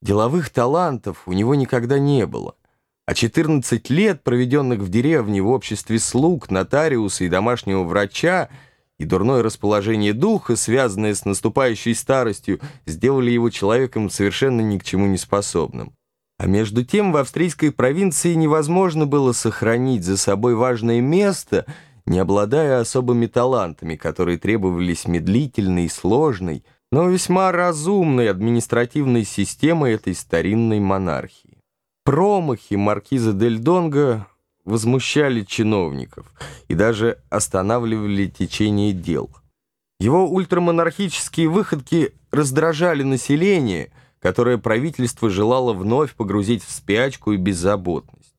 Деловых талантов у него никогда не было, а 14 лет, проведенных в деревне в обществе слуг, нотариуса и домашнего врача, и дурное расположение духа, связанное с наступающей старостью, сделали его человеком совершенно ни к чему не способным. А между тем в австрийской провинции невозможно было сохранить за собой важное место, не обладая особыми талантами, которые требовались медлительной и сложной, но весьма разумной административной системой этой старинной монархии. Промахи маркиза Дель Донго возмущали чиновников и даже останавливали течение дел. Его ультрамонархические выходки раздражали население, которое правительство желало вновь погрузить в спячку и беззаботность.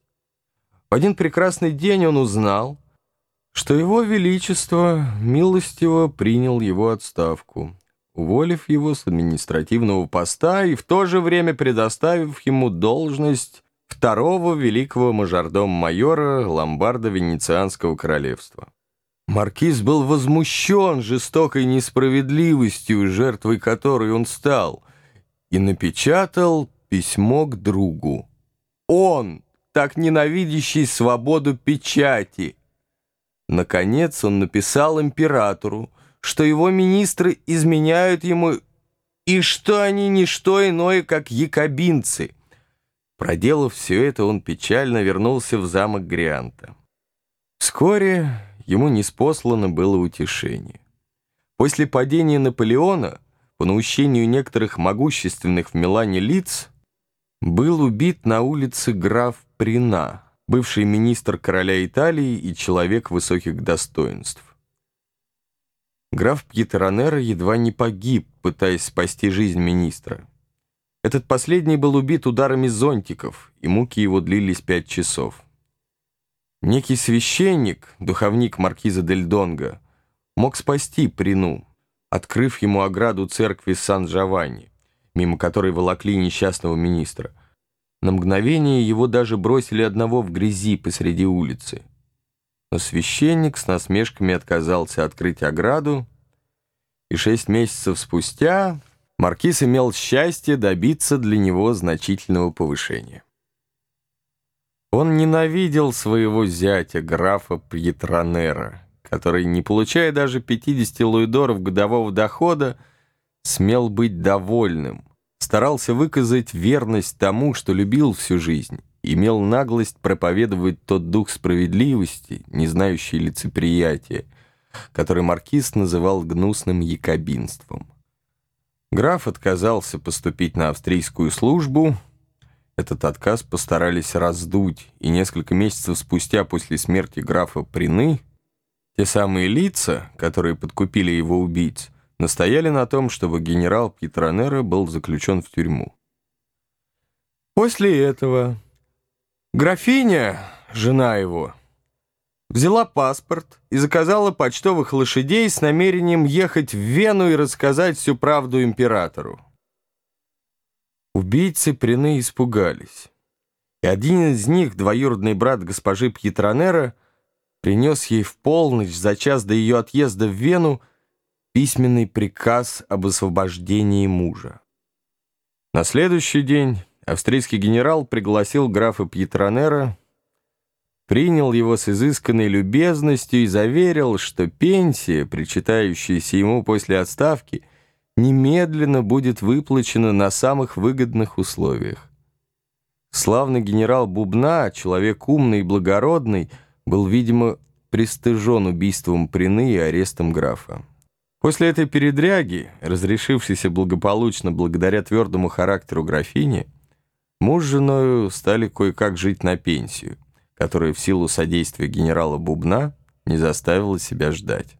В один прекрасный день он узнал, что его величество милостиво принял его отставку, уволив его с административного поста и в то же время предоставив ему должность второго великого мажордом-майора ломбарда Венецианского королевства. Маркиз был возмущен жестокой несправедливостью, жертвой которой он стал, и напечатал письмо к другу. Он, так ненавидящий свободу печати. Наконец он написал императору, что его министры изменяют ему и что они не что иное, как якобинцы – Проделав все это, он печально вернулся в замок Грианта. Вскоре ему неспослано было утешение. После падения Наполеона, по наущению некоторых могущественных в Милане лиц, был убит на улице граф Прина, бывший министр короля Италии и человек высоких достоинств. Граф Пьетронера едва не погиб, пытаясь спасти жизнь министра. Этот последний был убит ударами зонтиков, и муки его длились пять часов. Некий священник, духовник маркиза Дель Донго, мог спасти Прину, открыв ему ограду церкви Сан-Джованни, мимо которой волокли несчастного министра. На мгновение его даже бросили одного в грязи посреди улицы. Но священник с насмешками отказался открыть ограду, и шесть месяцев спустя Маркиз имел счастье добиться для него значительного повышения. Он ненавидел своего зятя, графа Пьетронера, который, не получая даже 50 луидоров годового дохода, смел быть довольным, старался выказать верность тому, что любил всю жизнь, имел наглость проповедовать тот дух справедливости, не знающий лицеприятия, который маркиз называл гнусным якобинством. Граф отказался поступить на австрийскую службу. Этот отказ постарались раздуть, и несколько месяцев спустя после смерти графа Прины те самые лица, которые подкупили его убийц, настояли на том, чтобы генерал Пьетронера был заключен в тюрьму. После этого графиня, жена его, взяла паспорт и заказала почтовых лошадей с намерением ехать в Вену и рассказать всю правду императору. Убийцы Прины испугались, и один из них, двоюродный брат госпожи Пьетронера, принес ей в полночь за час до ее отъезда в Вену письменный приказ об освобождении мужа. На следующий день австрийский генерал пригласил графа Пьетронера принял его с изысканной любезностью и заверил, что пенсия, причитающаяся ему после отставки, немедленно будет выплачена на самых выгодных условиях. Славный генерал Бубна, человек умный и благородный, был, видимо, пристыжен убийством Прины и арестом графа. После этой передряги, разрешившейся благополучно благодаря твердому характеру графини, муж с женой стали кое-как жить на пенсию – которая в силу содействия генерала Бубна не заставила себя ждать.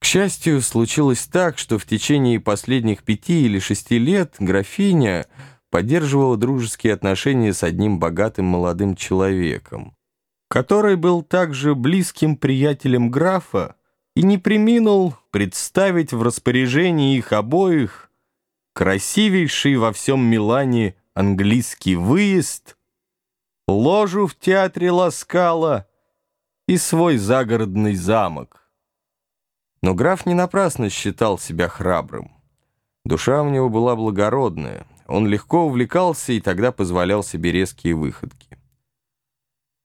К счастью, случилось так, что в течение последних пяти или шести лет графиня поддерживала дружеские отношения с одним богатым молодым человеком, который был также близким приятелем графа и не приминул представить в распоряжении их обоих красивейший во всем Милане английский выезд — ложу в театре Ласкала и свой загородный замок. Но граф не напрасно считал себя храбрым. Душа у него была благородная, он легко увлекался и тогда позволял себе резкие выходки.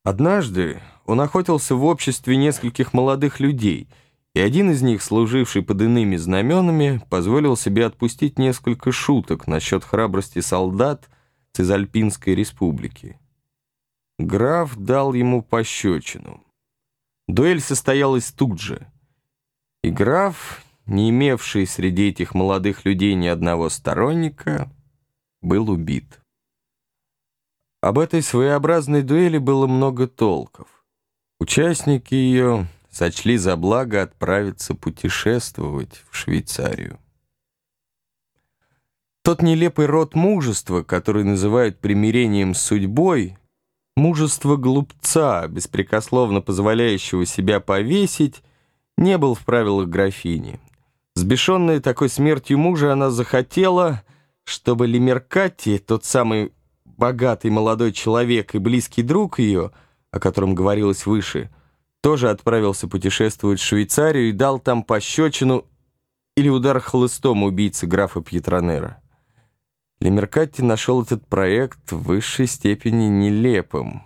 Однажды он охотился в обществе нескольких молодых людей, и один из них, служивший под иными знаменами, позволил себе отпустить несколько шуток насчет храбрости солдат Цизальпинской республики. Граф дал ему пощечину. Дуэль состоялась тут же, и граф, не имевший среди этих молодых людей ни одного сторонника, был убит. Об этой своеобразной дуэли было много толков. Участники ее сочли за благо отправиться путешествовать в Швейцарию. Тот нелепый род мужества, который называют примирением с судьбой, мужество глупца, беспрекословно позволяющего себя повесить, не был в правилах графини. Сбешенная такой смертью мужа, она захотела, чтобы Лемеркати, тот самый богатый молодой человек и близкий друг ее, о котором говорилось выше, тоже отправился путешествовать в Швейцарию и дал там пощечину или удар хлыстом убийцы графа Пьетронера. Лемеркатти нашел этот проект в высшей степени нелепым,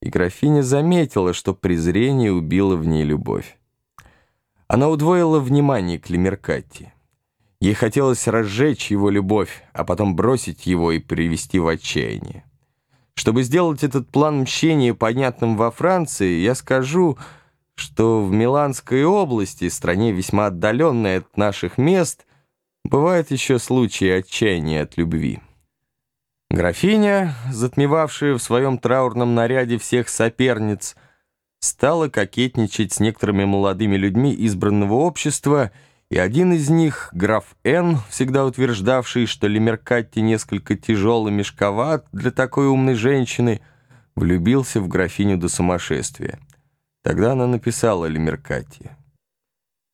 и графиня заметила, что презрение убило в ней любовь. Она удвоила внимание к Лемеркатти. Ей хотелось разжечь его любовь, а потом бросить его и привести в отчаяние. Чтобы сделать этот план мщения понятным во Франции, я скажу, что в Миланской области, стране весьма отдаленной от наших мест, бывают еще случаи отчаяния от любви. Графиня, затмевавшая в своем траурном наряде всех соперниц, стала кокетничать с некоторыми молодыми людьми избранного общества и, и один из них, граф Н., всегда утверждавший, что Лемеркатти несколько тяжел и мешковат для такой умной женщины, влюбился в графиню до сумасшествия. Тогда она написала Лемеркатти.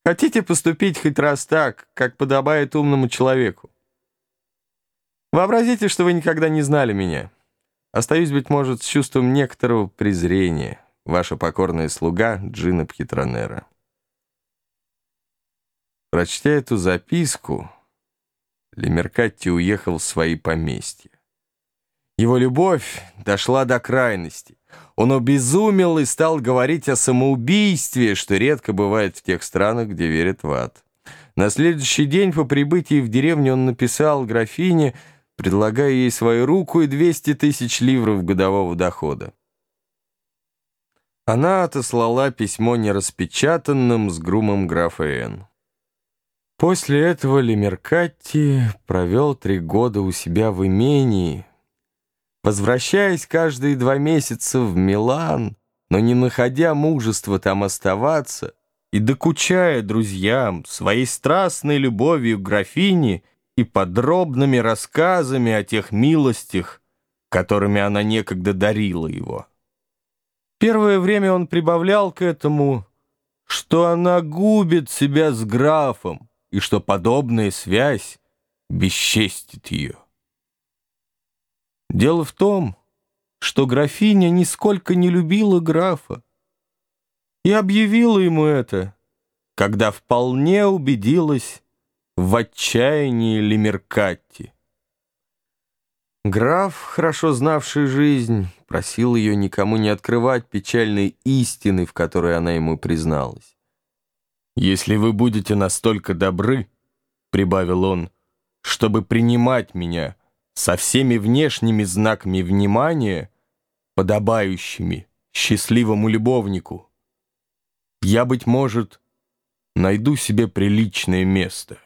«Хотите поступить хоть раз так, как подобает умному человеку? Вообразите, что вы никогда не знали меня. Остаюсь, быть может, с чувством некоторого презрения. Ваша покорная слуга Джина Пьетронера». Прочтя эту записку, Лемеркатти уехал в свои поместья. Его любовь дошла до крайности. Он обезумел и стал говорить о самоубийстве, что редко бывает в тех странах, где верят в ад. На следующий день по прибытии в деревню он написал графине, предлагая ей свою руку и 200 тысяч ливров годового дохода. Она отослала письмо нераспечатанным с грумом графа Н. После этого Лемеркатти провел три года у себя в имении, возвращаясь каждые два месяца в Милан, но не находя мужества там оставаться и докучая друзьям своей страстной любовью к графине и подробными рассказами о тех милостях, которыми она некогда дарила его. Первое время он прибавлял к этому, что она губит себя с графом, и что подобная связь бесчестит ее. Дело в том, что графиня нисколько не любила графа и объявила ему это, когда вполне убедилась в отчаянии Лемеркатти. Граф, хорошо знавший жизнь, просил ее никому не открывать печальной истины, в которой она ему призналась. «Если вы будете настолько добры, — прибавил он, — чтобы принимать меня со всеми внешними знаками внимания, подобающими счастливому любовнику, я, быть может, найду себе приличное место».